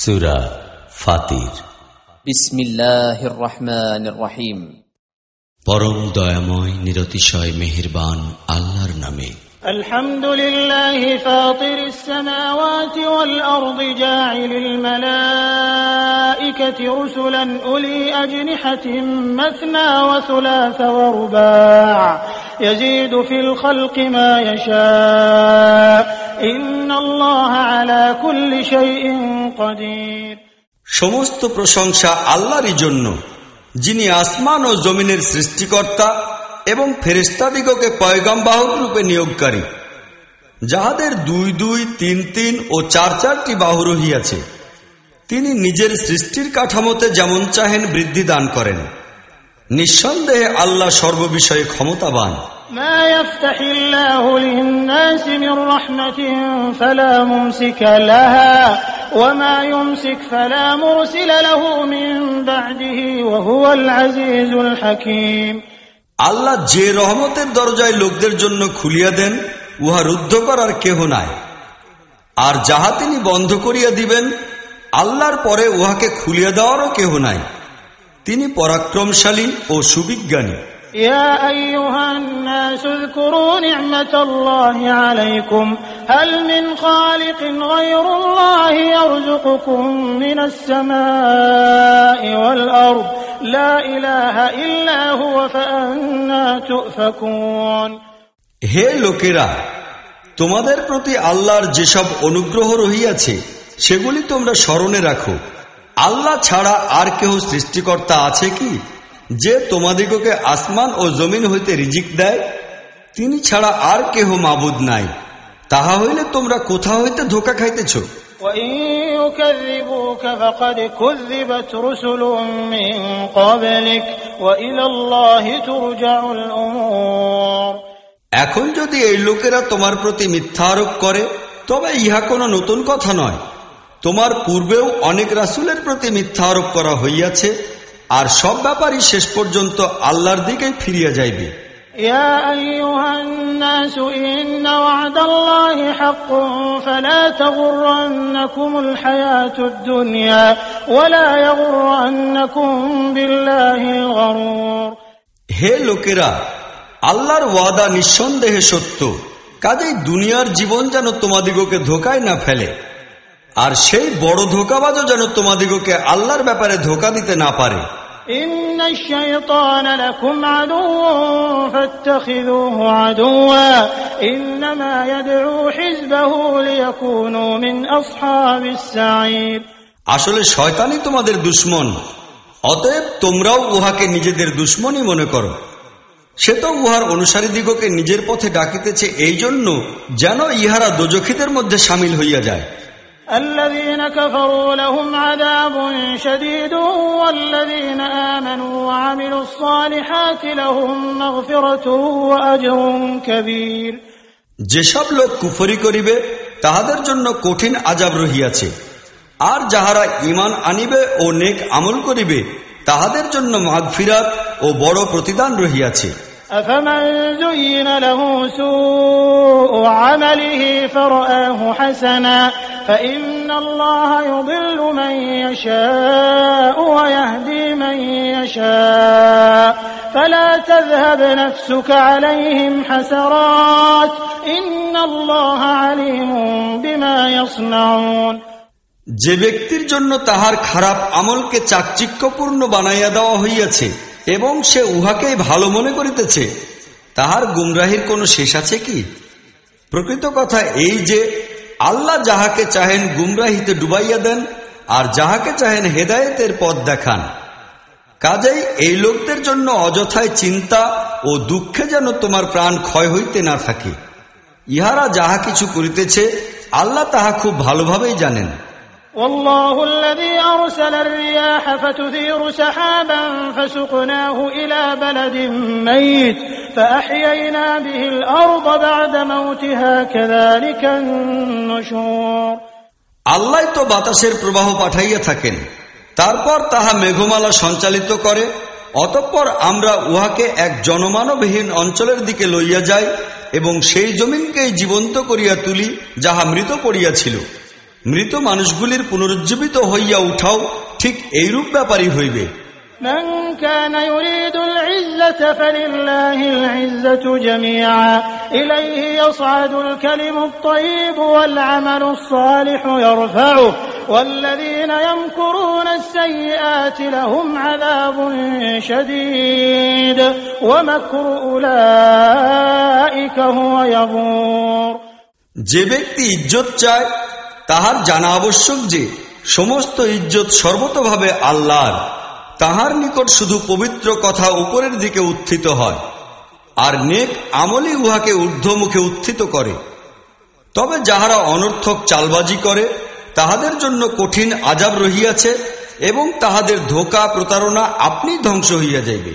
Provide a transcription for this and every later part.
সুরা ফাতির। বিসমিল্লাহির রহমানির রহিম। পরম দয়াময় নিরতিশয় মেহেরবান আল্লাহর নামে। الحمد لله فاطر السماوات والأرض جاعل الملائكة رسلا أولي أجنحة مثنى وثلاث ورباع يزيد في الخلق ما يشاء إن الله على كل شيء قدير সমস্ত প্রশংসা আল্লাহরই জন্য যিনি আসমান ও জমিনের সৃষ্টিকর্তা এবং ফেরেস্তাদিগকে পয়গামবাহক রূপে নিয়োগকারী, যাহাদের দুই দুই, তিন তিন ও চার চারটি বাহু রহিয়াছে, তিনি নিজের সৃষ্টির কাঠামোতে যেমন চাহেন বৃদ্ধি দান করেন। নিঃসন্দেহে আল্লাহ সর্ববিষয়ে ক্ষমতাবান। ما يفتح الله للناس من رحمة فلا ممسك لها وما يمسك فلا مرسل له من بعده وهو العزيز الحكيم আল্লাহ যে রহমতের দরজায় লোকদের জন্য খুলিয়া দেন উহা রুদ্ধ করার কেহ নাই আর যাহা তিনি বন্ধ করিয়া দিবেন আল্লাহর পরে উহাকে খুলিয়া দেওয়ারও কেহ নাই তিনি পরাক্রমশালী ও সুবিজ্ঞানী يا أيها الناس اذكروا نعمة الله عليكم هل من خالق غير الله يرزقكم من السماء والأرض হে লোকেরা, তোমাদের প্রতি আল্লাহর যেসব অনুগ্রহ রহিয়াছে, সেগুলি তোমরা স্মরণে রাখো। আল্লাহ ছাড়া আর কেহ সৃষ্টিকর্তা আছে কি, যে তোমাদিগকে আসমান ও জমিন হইতে রিজিক দেয়? তিনি ছাড়া আর কেহ মাবুদ নাই। তাহা হইলে তোমরা কোথা হইতে ধোকা খাইতেছ? وإن يكذبوك فقد كذبت رسل من قبلك وإلى الله ترجع الأمور এখন যদি এই লোকেরা তোমার প্রতি মিথ্যা আরোপ করে তবে ইহা কোনো নতুন কথা নয় তোমার পূর্বেও অনেক রাসুলের প্রতি মিথ্যা আরোপ করা হইয়াছে আর সব ব্যাপারই শেষ পর্যন্ত আল্লাহর দিকেই ফিরিয়া যাইবে يا أيها الناس إن وعد الله حق فلا تغرنكم الحياة الدنيا ولا يغرنكم بالله الغرور হে লোকেরা আল্লাহর ওয়াদা নিঃসন্দেহে সত্য কাজেই দুনিয়ার জীবন যেন তোমাদিগকে ধোকায় না ফেলে আর সেই বড় ধোকাবাজও যেন তোমাদিগকে আল্লাহর ব্যাপারে ধোকা দিতে না পারে إن الشيطان لكم عدو فاتخذوه عدوا إنما يدعو حزبه ليكونوا من أصحاب السعير আসলে শয়তানই তোমাদের দুশ্মন অতএব তোমরাও উহাকে নিজেদের দুশ্মনই মনে করো সে তো উহার অনুসারীদিগকে নিজের পথে ডাকিতেছে এই জন্য যেন ইহারা দোজখিদের মধ্যে সামিল হইয়া যায় الذين كفروا لهم عذاب شديد والذين آمنوا وعملوا الصالحات لهم مغفرة وأجر كبير যেসব লোক কুফরি করিবে তাহাদের জন্য কঠিন আজাব রহিয়াছে আর যাহারা ইমান আনিবে ও নেক আমল করিবে তাহাদের জন্য মাগফিরাত ও বড় প্রতিদান রহিয়াছে أفمن زين له سوء عمله فرآه حسنا فإن الله يضل من يشاء ويهدي من يشاء فلا تذهب نفسك عليهم حسرات إن الله عليم بما يصنعون যে ব্যক্তির জন্য তাহার খারাপ আমলকে চাকচিক্যপূর্ণ বানাইয়া দেওয়া হইয়াছে এবং সে উহাকেই ভালো মনে করিতেছে, তাহার গুমরাহির কোনো শেষ আছে কি? প্রকৃত কথা এই যে, আল্লাহ যাহাকে চাহেন গুমরাহিতে ডুবাইয়া দেন, আর যাহাকে চাহেন হেদায়েতের পথ দেখান। কাজেই এই লোকদের জন্য অযথায় চিন্তা ও দুঃখে যেন তোমার প্রাণ ক্ষয় হইতে না থাকে। ইহারা যাহা কিছু করিতেছে, আল্লাহ তাহা খুব ভালোভাবেই জানেন। والله الذي أرسل الرياح فتثير سحابا فسقناه إلى بلد ميت فأحيينا به الأرض بعد موتها كذلك النشور আল্লাহ তো বাতাসের প্রবাহ পাঠাইয়া থাকেন তারপর তাহা মেঘমালা সঞ্চালিত করে অতঃপর আমরা উহাকে এক জনমানবহীন অঞ্চলের দিকে লইয়া যাই এবং সেই জমিনকেই জীবন্ত করিয়া তুলি যাহা মৃত পড়িয়াছিল মৃত মানুষগুলির পুনরুজ্জীবিত হইয়া উঠাও ঠিক এইরূপ ব্যাপারই হইবে من كان يريد العزة فلله العزة جميعا إليه يصعد الكلم الطيب والعمل الصالح يرفعه والذين يمكرون السيئات لهم عذاب شديد ومكر أولئك هو يبور যে ব্যক্তি ইজ্জত চায় তাহার জানা আবশ্যক যে, সমস্ত ইজ্জত সর্বতভাবে আল্লাহর। তাহার নিকট শুধু পবিত্র কথা উপরের দিকে উত্থিত হয়, আর নেক আমলই উহাকে ঊর্ধ্বমুখে উত্থিত করে। তবে যাহারা অনর্থক চালবাজি করে, তাহাদের জন্য কঠিন আজাব রহিয়াছে, এবং তাহাদের ধোকা প্রতারণা আপনি ধ্বংস হইয়া যাইবে।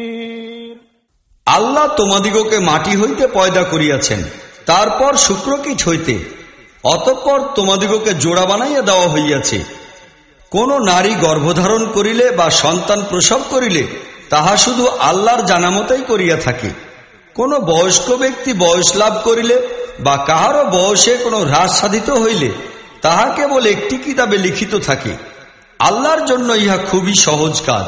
আল্লাহ তোমাদিগকে মাটি হইতে পয়দা করিয়াছেন, তারপর শুক্রকীট হইতে অতঃপর তোমাদিগকে জোড়া বানাইয়া দেওয়া হইয়াছে। কোন নারী গর্ভধারণ করিলে বা সন্তান প্রসব করিলে, তাহা শুধু আল্লাহর জানামতাই করিয়া থাকে। কোন বয়স্ক ব্যক্তি বয়স লাভ করিলে বা কাহারও বয়সে কোনো হ্রাস সাধিত হইলে, তাহা কেবল একটি কিতাবে লিখিত থাকে। আল্লাহর জন্য ইহা খুবই সহজ কাজ।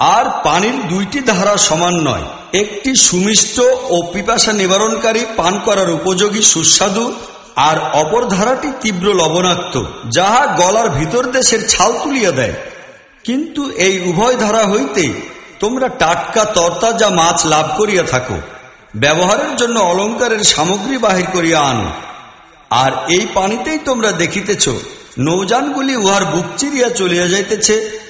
আর পানির দুইটি ধারা সমান নয়। একটি সুমিষ্ট ও পিপাসা নিবারণকারী পান করার উপযোগী সুস্বাদু আর অপর ধারাটি তীব্র লবণাক্ত, যাহা গলার ভিতর দেশের ছাল তুলিয়া দেয়। কিন্তু এই উভয় ধারা হইতে তোমরা টাটকা তরতাজা মাছ লাভ করিয়া থাকো, ব্যবহারের জন্য অলঙ্কারের সামগ্রী বাহির করিয়া আনো। আর এই পানিতেই তোমরা দেখিতেছ, নৌযানগুলি উহার বুক চিরিয়া চলিয়া যাইতেছে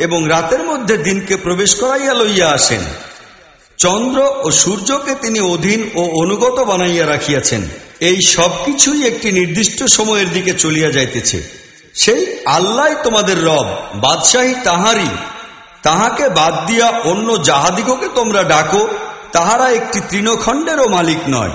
এবং রাতের মধ্যে দিনকে প্রবেশ করাইয়া লইয়া আসেন। চন্দ্র ও সূর্যকে তিনি অধীন ও অনুগত বানাইয়া রাখিয়াছেন। এই সবকিছুই একটি নির্দিষ্ট সময়ের দিকে চলিয়া যাইতেছে। সেই আল্লাহ তোমাদের রব, বাদশাহী তাহারই। তাহাকে বাদ দিয়া অন্য যাহাদিগকে তোমরা ডাকো, তাহারা একটি তৃণখণ্ডেরও মালিক নয়।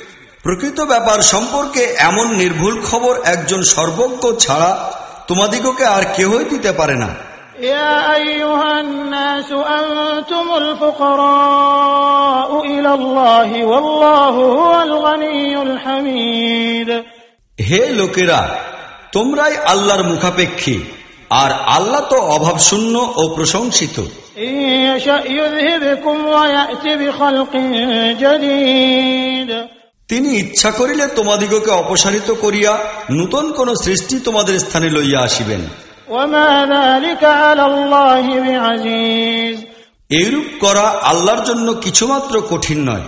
প্রকৃত ব্যাপার সম্পর্কে এমন নির্ভুল খবর একজন সর্বজ্ঞ ছাড়া তোমাদিগকে আর কেহই দিতে পারে না يا أيها الناس أنتم الفقراء إلى الله والله هو الغني الحميد হে লোকেরা তোমরাই আল্লাহর মুখাপেক্ষী আর আল্লাহ তো অভাবশূন্য ও প্রশংসিত إن يشأ يذهبكم ويأت بخلق جديد তিনি ইচ্ছা করিলে তোমাদিগকে অপসারিত করিয়া নূতন কোন সৃষ্টি তোমাদের স্থানে লইয়া আসিবেন। এইরূপ করা আল্লাহর জন্য কিছুমাত্র কঠিন নয়।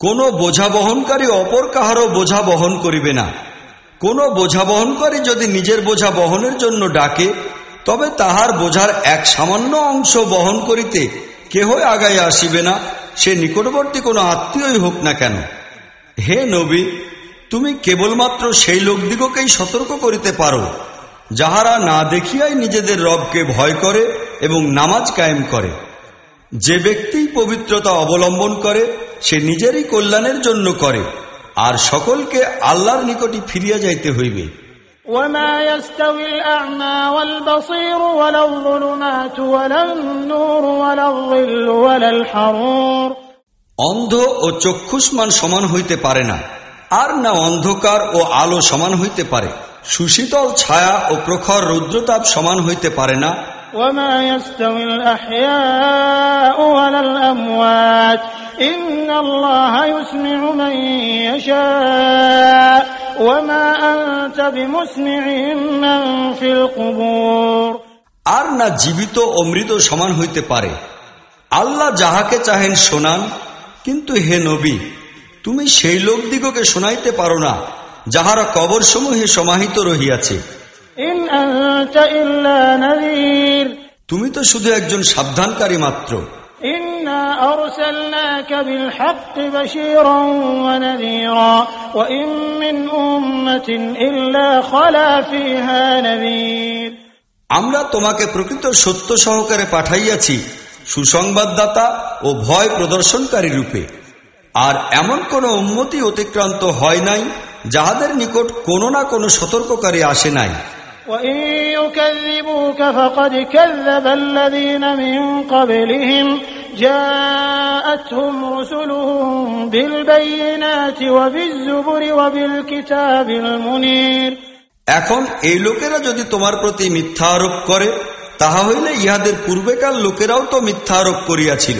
কোন বোঝা বহনকারী অপর কাহারও বোঝা বহন করিবে না। কোন বোঝা বহনকারী যদি নিজের বোঝা বহনের জন্য ডাকে, তবে তাহার বোঝার এক সামান্য অংশ বহন করিতে কেহ আগায় আসিবে না, সে নিকটবর্তী কোনো আত্মীয়ই হোক না কেন। হে নবী, তুমি কেবলমাত্র সেই লোকদিগকেই সতর্ক করিতে পারো, যাহারা না দেখিয়াই নিজেদের রবকে ভয় করে এবং নামাজ কায়েম করে। যে ব্যক্তি পবিত্রতা অবলম্বন করে সে নিজেরই কল্যাণের জন্য করে আর সকলকে আল্লাহর নিকটই ফিরিয়া যাইতে হইবে وما يستوي الأعمى والبصير ولا الظلمات ولا النور ولا الظل ولا الحرور অন্ধ ও চক্ষুষ্মান সমান হইতে পারে না আর না অন্ধকার ও আলো সমান হইতে পারে সুশীতল ছায়া ও প্রখর রৌদ্রতাপ সমান হইতে পারে না وما يستوي الأحياء ولا الأموات إن الله يسمع من يشاء وما أنت بمسمع من في القبور আর না জীবিত ও মৃত সমান হইতে পারে আল্লাহ যাহাকে চাহেন শোনান কিন্তু হে নবী তুমি সেই লোকদিগকে শোনাইতে পারো না যাহারা কবর সমূহে সমাহিত রহিয়াছে إن أنت إلا نذير তুমি তো শুধু একজন সাবধানকারী মাত্র। আমরা তোমাকে প্রকৃত সত্য সহকারে পাঠাইয়াছি সুসংবাদদাতা ও ভয় প্রদর্শনকারী রূপে। আর এমন কোন উন্মতি অতিক্রান্ত হয় নাই যাহাদের নিকট কোনো না কোনো সতর্ককারী আসে নাই। وإن يكذبوك فقد كذب الذين من قبلهم جاءتهم رسلهم بالبينات وبالزبر وبالكتاب المنير এখন এই লোকেরা যদি তোমার প্রতি মিথ্যা আরোপ করে তাহা হইলে ইহাদের পূর্বেকার লোকেরাও তো মিথ্যা আরোপ করিয়াছিল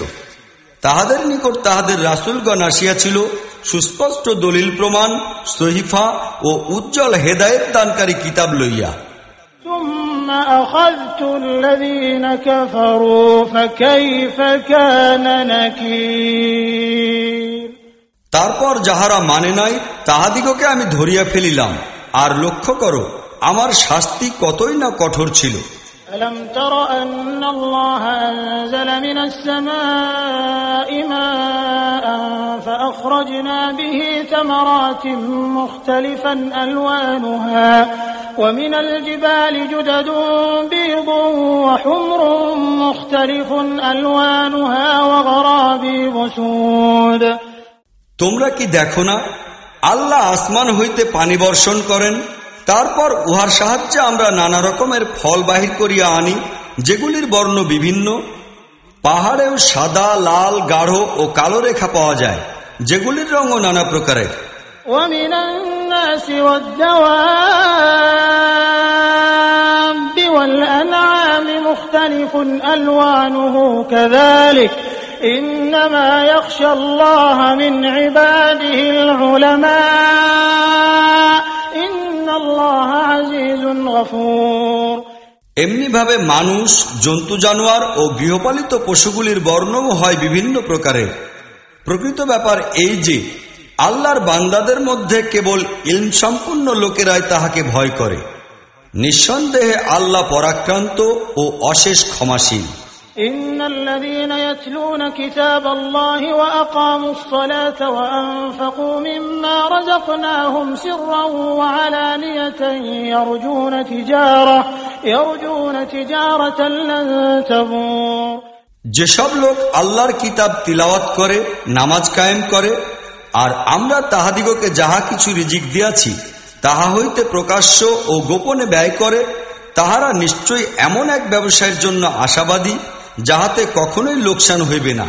তাহাদের নিকট তাহাদের রাসুলগণ আসিয়াছিল সুস্পষ্ট দলিল প্রমাণ সহিফা ও উজ্জ্বল হেদায়েত দানকারী কিতাব লইয়া ثم أخذت الذين كفروا فكيف كان نكير তারপর যাহারা মানে নাই তাহাদিগকে আমি ধরিয়া ফেলিলাম আর লক্ষ্য করো আমার শাস্তি কতই না কঠোর ছিল ألم تر أن الله أنزل من السماء ماء فأخرجنا به ثمرات مختلفا ألوانها ومن الجبال جدد بيض وحمر مختلف ألوانها وغرابيب سود তোমরা কি দেখো না আল্লাহ আসমান হইতে পানি বর্ষণ করেন তারপর উহার সাহায্যে আমরা নানা রকমের ফল বাহির করিয়া আনি যেগুলির বর্ণ বিভিন্ন পাহাড়েও সাদা লাল গাঢ় ও কালো রেখা পাওয়া যায় যেগুলির রঙও নানা প্রকারের ومن الناس والدواب والأنعام مختلف ألوانه كذلك إنما يخشى الله من عباده العلماء এমনিভাবে মানুষ, জন্তু, জানোয়ার ও গৃহপালিত পশুগুলির বর্ণও হয় বিভিন্ন প্রকারের প্রকৃত ব্যাপার এই যে, আল্লাহর বান্দাদের মধ্যে কেবল ইলম সম্পূর্ণ লোকেরাই তাহাকে ভয় করে। নিঃসন্দেহে আল্লাহ পরাক্রান্ত ও অশেষ ক্ষমাসীন إن الذين يتلون كتاب الله وأقاموا الصلاة وأنفقوا مما رزقناهم سرا وعلانية يرجون تجارة يرجون تجارة لن تبور যেসব লোক আল্লাহর কিতাব তিলাওয়াত করে নামাজ কায়েম করে আর আমরা তাহাদিগকে যাহা কিছু রিজিক দিয়াছি তাহা হইতে প্রকাশ্য ও গোপনে ব্যয় করে তাহারা নিশ্চয়ই এমন এক ব্যবসায়ের জন্য আশাবাদী যাহাতে কখনোই লোকসান হইবে না।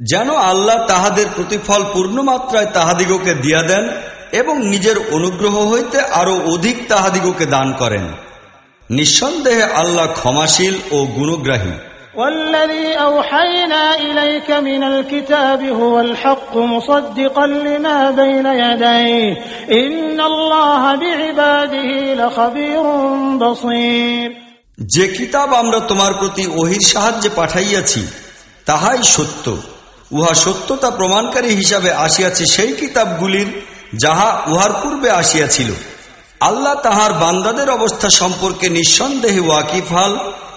যেন আল্লাহ তাহাদের প্রতিফল পূর্ণ মাত্রায় তাহাদিগকে দিয়া দেন এবং নিজের অনুগ্রহ হইতে আরও অধিক তাহাদিগকে দান করেন। নিঃসন্দেহে আল্লাহ ক্ষমাশীল ও গুণগ্রাহী। والذي أوحينا إليك من الكتاب هو الحق مصدقا لما بين يديه إن الله بعباده لخبير بصير যে কিতাব আমরা তোমার প্রতি ওহির সাহায্যে পাঠাইয়াছি তাহাই সত্য উহা সত্যতা প্রমাণকারী হিসাবে আসিয়াছে সেই কিতাবগুলির যাহা উহার পূর্বে আসিয়াছিল আল্লাহ তাহার বান্দাদের অবস্থা সম্পর্কে নিঃসন্দেহে ওয়াকিফাল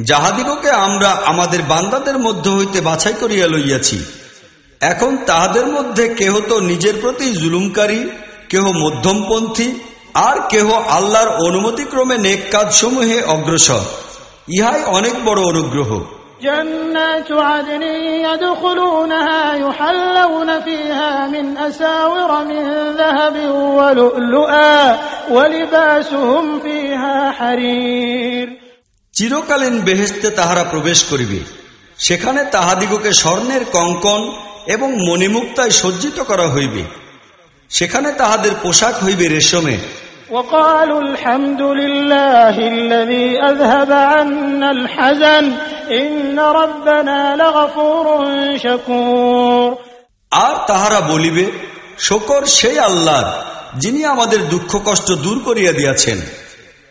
যাহাদিগকে আমরা আমাদের বান্দাদের মধ্য হইতে বাছাই করিয়া লইয়াছি এখন তাহাদের মধ্যে কেহ তো নিজের প্রতি জুলুমকারী কেহ মধ্যমপন্থী আর কেহ আল্লাহর অনুমতিক্রমে নেক কাজসমূহে অগ্রসর ইহাই অনেক বড় অনুগ্রহ جنات عدن يدخلونها يحلون فيها من أساور من ذهب ولؤلؤا ولباسهم فيها حرير চিরকালীন বেহেস্তে তাহারা প্রবেশ করিবে সেখানে তাহাদিগকে স্বর্ণের কঙ্কন এবং মণিমুক্তায় সজ্জিত করা হইবে সেখানে তাহাদের পোশাক হইবে রেশমে وقالوا الحمد لله الذي أذهب عنا الحزن إن ربنا لغفور شكور আর তাহারা বলিবে শকর সেই আল্লাহর যিনি আমাদের দুঃখ কষ্ট দূর করিয়া দিয়াছেন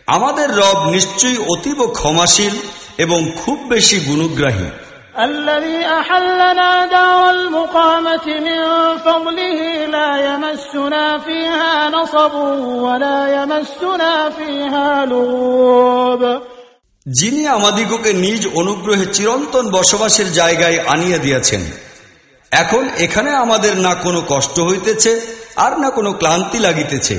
আমাদের রব নিশ্চয়ই অতীব ক্ষমাশীল এবং খুব বেশি গুণগ্রাহী الذي أحلنا دار المقامة من فضله لا يمسنا فيها نصب ولا يمسنا فيها لغوب যিনি আমাদিগকে নিজ অনুগ্রহে চিরন্তন বসবাসের জায়গায় আনিয়া দিয়াছেন এখন এখানে আমাদের না কোনো কষ্ট হইতেছে আর না কোনো ক্লান্তি লাগিতেছে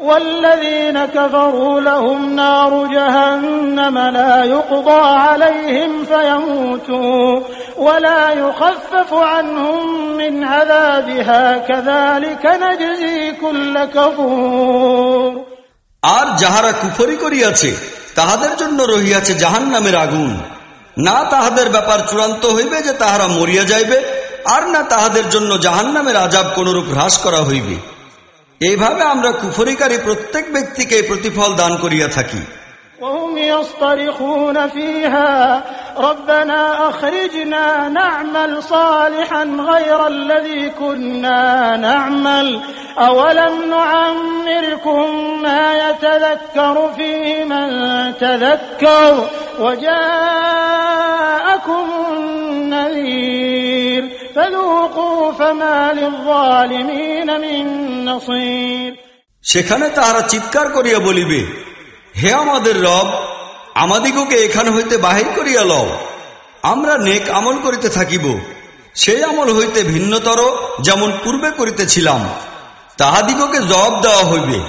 والذين كفروا لهم نار جهنم لا يقضى عليهم فيموتوا ولا يخفف عنهم من عذابها كذلك نجزي كل كفور আর যাহারা কুফরি করিয়াছে তাহাদের জন্য রহিয়াছে জাহান নামের আগুন না তাহাদের ব্যাপার চূড়ান্ত হইবে যে তাহারা মরিয়া যাইবে আর না তাহাদের জন্য জাহান নামের আজাব কোনরূপ হ্রাস করা হইবে এইভাবে আমরা কুফরিকারী প্রত্যেক ব্যক্তিকে প্রতিফল দান করিয়া থাকি। وهم يصطرخون فيها ربنا أخرجنا نعمل صالحا غير الذي كنا نعمل أولم نعمركم ما يتذكر فيه من تذكر وجاءكم النذير فذوقوا فما للظالمين من نصير সেখানে তাহারা চিৎকার করিয়া বলিবে হে আমাদের রব, আমাদিগকে এখান হইতে বাহির করিয়া লও। আমরা নেক আমল করিতে থাকিব। সেই আমল হইতে ভিন্নতর যেমন পূর্বে করিতেছিলাম, তাহাদিগকে জবাব দেওয়া হইবে।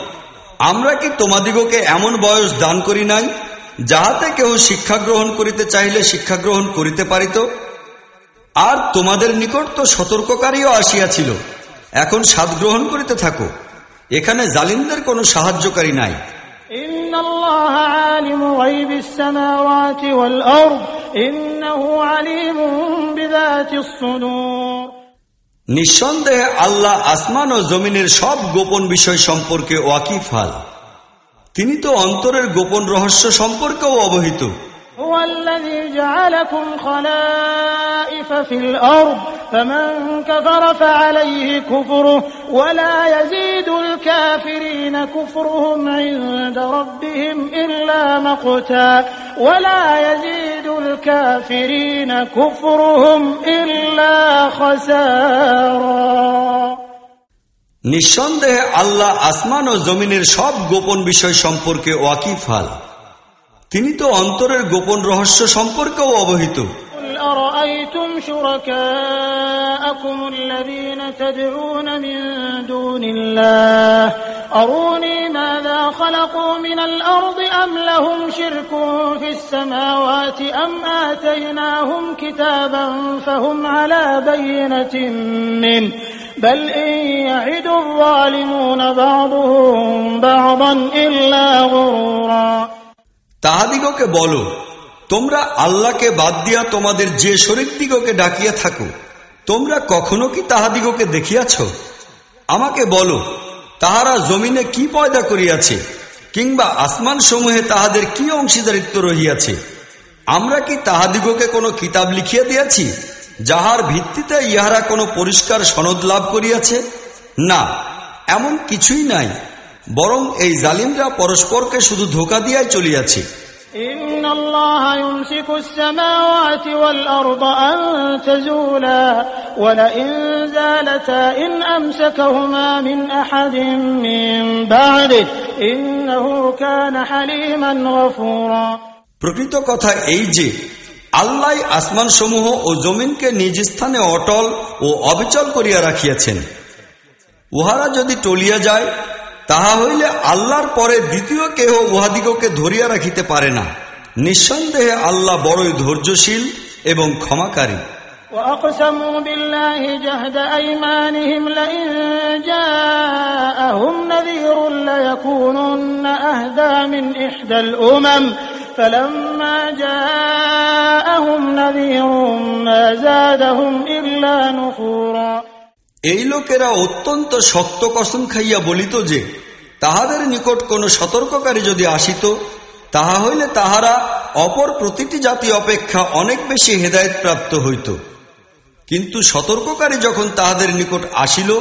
আমরা কি তোমাদিগকে এমন বয়স দান করি নাই, যাহাতে কেহ শিক্ষা গ্রহণ করিতে চাইলে শিক্ষা গ্রহণ করিতে পারিত? আর তোমাদের নিকট তো সতর্ককারীও আসিয়াছিল। এখন স্বাদ গ্রহণ করিতে থাকো। এখানে জালিমদের কোনো সাহায্যকারী নাই। الله عالم غيب السماوات والأرض إنه عليم بذات الصدور নিঃসন্দেহে আল্লাহ আসমান ও জমিনের সব গোপন বিষয় সম্পর্কে ওয়াকিফাল তিনি তো অন্তরের গোপন রহস্য সম্পর্কেও অবহিত هو الذي جعلكم خلائف في الأرض فمن كفر فعليه كفره ولا يزيد الكافرين كفرهم عند ربهم إلا مقتا ولا يزيد الكافرين كفرهم إلا خسارا নিঃসন্দেহে আল্লাহ আসমান ও জমিনের সব গোপন বিষয় সম্পর্কে ওয়াকিফাল তিনি তো অন্তরের গোপন রহস্য সম্পর্কেও অবহিত قل أرأيتم شركاءكم الذين تدعون من دون الله أروني ماذا خلقوا من الأرض أم لهم شرك في السماوات أم آتيناهم كتابا فهم على بينة منه بل إن يعد الظالمون بعضهم بعضا إلا غرورا তাহাদিগকে বলো, তোমরা আল্লাহকে বাদ দিয়া তোমাদের যে শরীর দিগকে ডাকিয়া থাকো, তোমরা কখনো কি তাহাদিগকে দেখিয়াছ? আমাকে বলো, তাহারা জমিনে কি পয়দা করিয়াছে, কিংবা আসমান সমূহে তাহাদের কি অংশীদারিত্ব রহিয়াছে? আমরা কি তাহাদিগকে কোনো কিতাব লিখিয়া দিয়াছি, যাহার ভিত্তিতে ইহারা কোনো পরিষ্কার সনদ লাভ করিয়াছে? না, এমন কিছুই নাই। বরং এই জালিমরা পরস্পরকে শুধু ধোকা দিয়াই চলিয়াছে إن الله يمسك السماوات والأرض أن تزولا ولئن زالتا إن أمسكهما من أحد من بعده إنه كان حليما غفورا প্রকৃত কথা এই যে আল্লাহ আসমান সমূহ ও জমিনকে নিজ স্থানে অটল ও অবিচল করিয়া রাখিয়াছেন উহারা যদি টলিয়া যায় তাহা হইলে আল্লাহর পরে দ্বিতীয় কেহ উহাদিগকে ধরিয়া রাখিতে পারে না নিঃসন্দেহে আল্লাহ বড়ই ধৈর্যশীল এবং ক্ষমাকারী وأقسموا بالله جهد أيمانهم لئن جاءهم نذير ليكونن أهدى من إحدى الأمم فلما جاءهم نذير ما زادهم إلا نفورا এই লোকেরা অত্যন্ত শক্ত কসম খাইয়া বলিত যে, তাহাদের নিকট কোন সতর্ককারী যদি আসিত, তাহা হইলে তাহারা অপর প্রতিটি জাতি অপেক্ষা অনেক বেশি হেদায়ত প্রাপ্ত হইত। কিন্তু সতর্ককারী যখন তাহাদের নিকট আসিল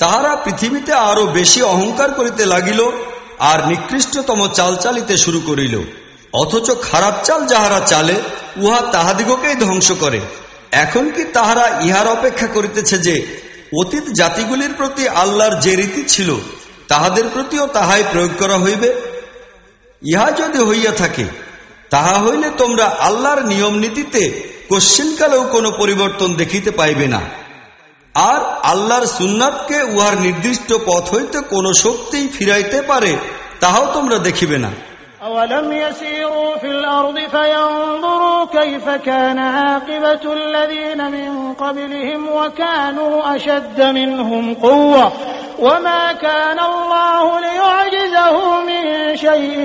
তাহারা পৃথিবীতে আরও বেশি অহংকার করিতে লাগিল আর নিকৃষ্টতম চাল চালিতে শুরু করিল। অথচ খারাপ চাল যাহারা চালে, উহা তাহাদিগকেই ধ্বংস করে। এখন কি তাহারা ইহার অপেক্ষা করিতেছে যে, অতীত জাতিগুলির প্রতি আল্লাহর যে রীতি ছিল, তাহাদের প্রতিও তাহাই প্রয়োগ করা হইবে? ইহা যদি হইয়া থাকে, তাহা হইলে তোমরা আল্লাহর নিয়ম নীতিতে কশ্চিনকালেও কোনো পরিবর্তন দেখিতে পাইবে না। আর আল্লাহর সুন্নাতকে উহার নির্দিষ্ট পথ হইতে কোন শক্তিই ফিরাইতে পারে তাহাও তোমরা দেখিবে না أولم يسيروا في الأرض فينظروا كيف كان عاقبة الذين من قبلهم وكانوا أشد منهم قوة وما كان الله ليعجزه من شيء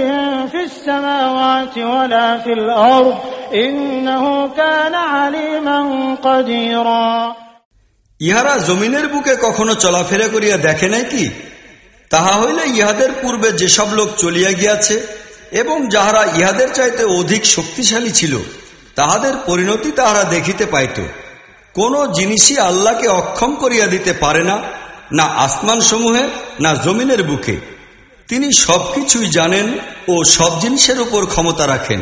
في السماوات ولا في الأرض إنه كان عليما قديرا ইহারা জমিনের বুকে কখনো চলাফেরা করিয়া দেখে নাই কি? তাহা হইলে ইহাদের পূর্বে যেসব লোক চলিয়া গিয়াছে এবং যাহারা ইহাদের চাইতে অধিক শক্তিশালী ছিল, তাহাদের পরিণতি তাহারা দেখিতে পাইত। কোন জিনিসই আল্লাহকে অক্ষম করিয়া দিতে পারে না না আসমান সমূহে না জমিনের বুকে। তিনি সবকিছুই জানেন ও সব জিনিসের উপর ক্ষমতা রাখেন।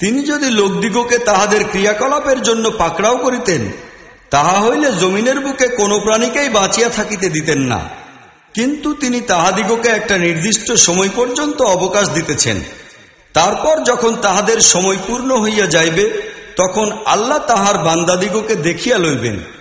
তিনি যদি লোকদিগকে তাহাদের ক্রিয়াকলাপের জন্য পাকড়াও করিতেন, তাহা হইলে জমিনের বুকে কোনো প্রাণীকেই বাঁচিয়া থাকিতে দিতেন না। কিন্তু তিনি তাহাদিগকে একটা নির্দিষ্ট সময় পর্যন্ত অবকাশ দিতেছেন। তারপর যখন তাহাদের সময় পূর্ণ হইয়া যাইবে, তখন আল্লাহ তাহার বান্দাদিগকে দেখিয়া লইবেন।